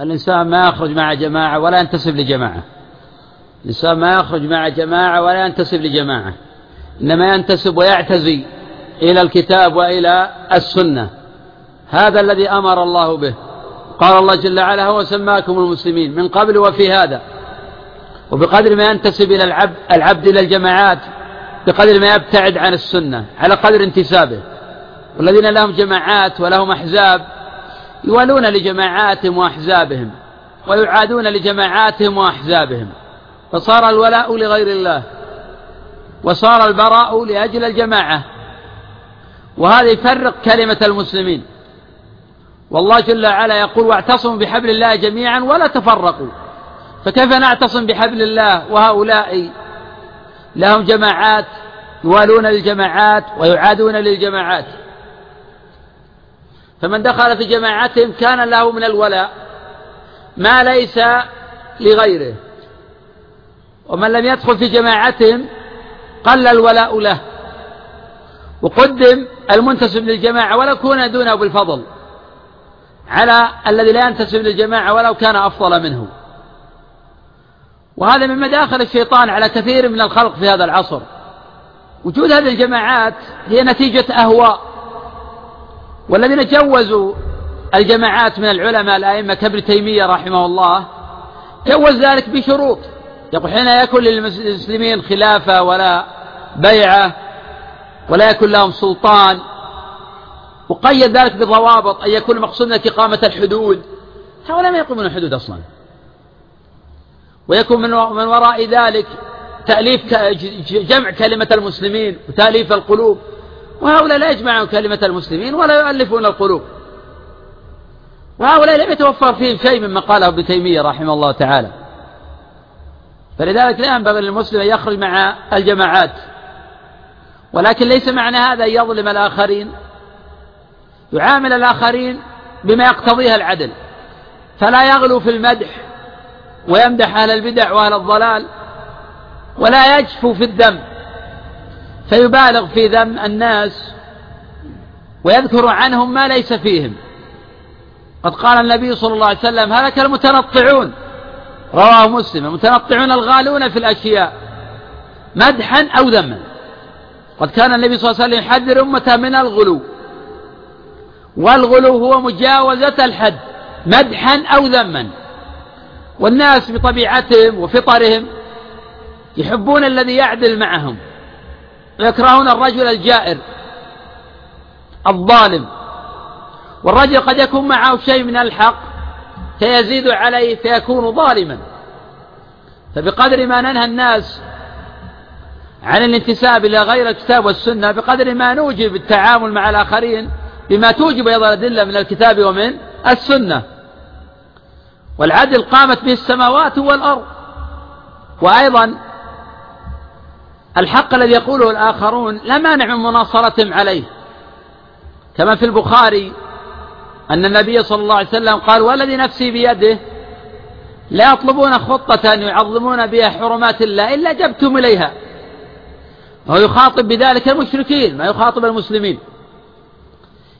الإنسان ما يخرج مع جماعة ولا ينتسب لجماعة. الإنسان ما يخرج مع جماعة ولا ينتسب لجماعة. إنما ينتسب ويعتزي إلى الكتاب وإلى السنة. هذا الذي أمر الله به. قال الله جل وعلا هو سماكم المسلمين من قبل وفي هذا. وبقدر ما ينتسب إلى العبد, العبد إلى الجماعات بقدر ما يبتعد عن السنة على قدر انتسابه. والذين لهم جماعات ولهم أحزاب يولون لجماعاتهم وأحزابهم ويعادون لجماعاتهم وأحزابهم. فصار الولاء لغير الله وصار البراء لأجل الجماعة. وهذا يفرق كلمة المسلمين. والله جل وعلا يقول واعتصموا بحبل الله جميعا ولا تفرقوا. فكيف نعتصم بحبل الله وهؤلاء؟ لهم جماعات يوالون للجماعات ويعادون للجماعات. فمن دخل في جماعتهم كان له من الولاء ما ليس لغيره. ومن لم يدخل في جماعتهم قل الولاء له. وقدم المنتسب للجماعة ولو كان دونه بالفضل على الذي لا ينتسب للجماعة ولو كان أفضل منه. وهذا من مداخل الشيطان على كثير من الخلق في هذا العصر. وجود هذه الجماعات هي نتيجة أهواء. والذين جوزوا الجماعات من العلماء الأئمة كابن تيمية رحمه الله جوز ذلك بشروط. يقول حين يكون للمسلمين خلافة ولا بيعة ولا يكون لهم سلطان وقيد ذلك بضوابط أن يكون مقصودنا إقامة الحدود. هؤلاء ما يقومون الحدود أصلا. ويكون من من وراء ذلك تأليف جمع كلمة المسلمين وتأليف القلوب. وهؤلاء لا يجمعون كلمة المسلمين ولا يؤلفون القلوب. وهؤلاء لم يتوفر فيهم شيء مما قاله ابن تيمية رحمه الله تعالى. فلذلك لا ينبغي للمسلم أن يخرج مع الجماعات. ولكن ليس معنى هذا أن يظلم الآخرين. يعامل الآخرين بما يقتضيها العدل. فلا يغلو في المدح ويمدح أهل البدع وأهل الضلال. ولا يجفو في الذم فيبالغ في ذم الناس ويذكر عنهم ما ليس فيهم. قد قال النبي صلى الله عليه وسلم هلك المتنطعون. رواه مسلم المتنطعون الغالون في الأشياء مدحا أو ذما. قد كان النبي صلى الله عليه وسلم يحذر أمته من الغلو. والغلو هو مجاوزة الحد مدحا أو ذما. والناس بطبيعتهم وفطرهم يحبون الذي يعدل معهم. ويكرهون الرجل الجائر الظالم. والرجل قد يكون معه شيء من الحق فيزيد عليه فيكون ظالما. فبقدر ما ننهى الناس عن الانتساب إلى غير الكتاب والسنة بقدر ما نوجب التعامل مع الآخرين بما توجب أيضا الأدلة من الكتاب ومن السنة. والعدل قامت به السماوات والأرض. وأيضا الحق الذي يقوله الآخرون لا مانع من مناصرتهم عليه. كما في البخاري أن النبي صلى الله عليه وسلم قال والذي نفسي بيده لا يطلبون خطة يعظمون بها حرمات الله إلا جبتم إليها. وهو يخاطب بذلك المشركين ما يخاطب المسلمين.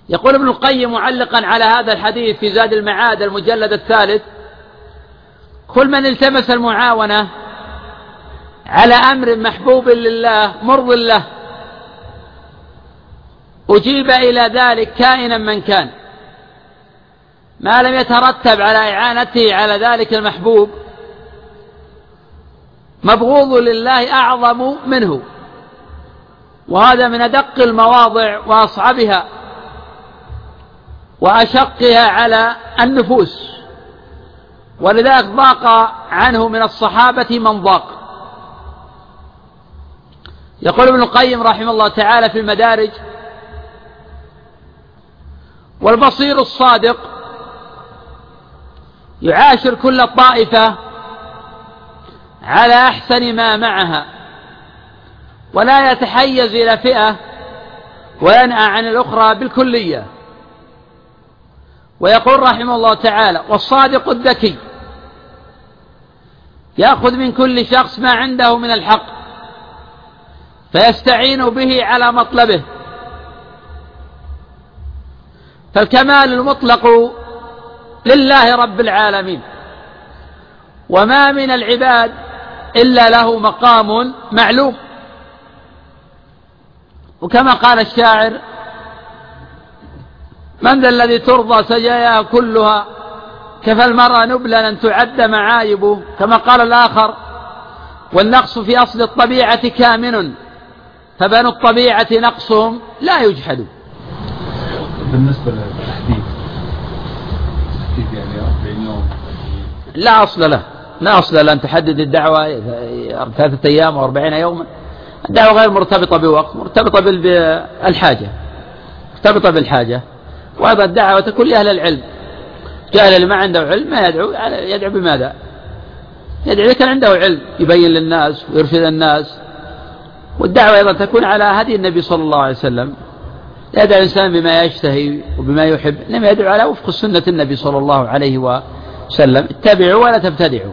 يقول ابن القيم معلقا على هذا الحديث في زاد المعاد المجلد الثالث كل من التمس المعاونة على أمر محبوب لله مرض له. أجيب إلى ذلك كائنا من كان. ما لم يترتب على إعانته على ذلك المحبوب. مبغوض لله أعظم منه. وهذا من أدق المواضع وأصعبها وأشقها على النفوس. ولذلك ضاق عنه من الصحابة من ضاق. يقول ابن القيم رحمه الله تعالى في المدارج والبصير الصادق يعاشر كل طائفة على أحسن ما معها ولا يتحيز إلى فئة وينأى عن الأخرى بالكلية. ويقول رحمه الله تعالى والصادق الذكي يأخذ من كل شخص ما عنده من الحق. فيستعين به على مطلبه. فالكمال المطلق لله رب العالمين وما من العباد إلا له مقام معلوم. وكما قال الشاعر من ذا الذي ترضى سجاياها كلها كفى المرأة نبلا أن تعد معايبه. كما قال الآخر والنقص في أصل الطبيعة كامن. فبنو الطبيعة نقصهم لا يجحد بالنسبة للتحديد تحديد يعني 40 يوم. لا أصل له لا أصل له أن تحدد الدعوة ثلاثة أيام أو أربعين يوما. الدعوة غير مرتبطة بوقت مرتبطة بالحاجة مرتبطة بالحاجة. وأيضا الدعوة تكون لأهل العلم. جاهل اللي ما عنده علم ما يدعو يدعو بماذا؟ يدعو إذا كان عنده علم يبين للناس ويرشد الناس. والدعوة أيضا تكون على هدي النبي صلى الله عليه وسلم. يدعو الإنسان بما يشتهي وبما يحب إنما يدعو على وفق سنة النبي صلى الله عليه وسلم. اتبعوا ولا تبتدعوا.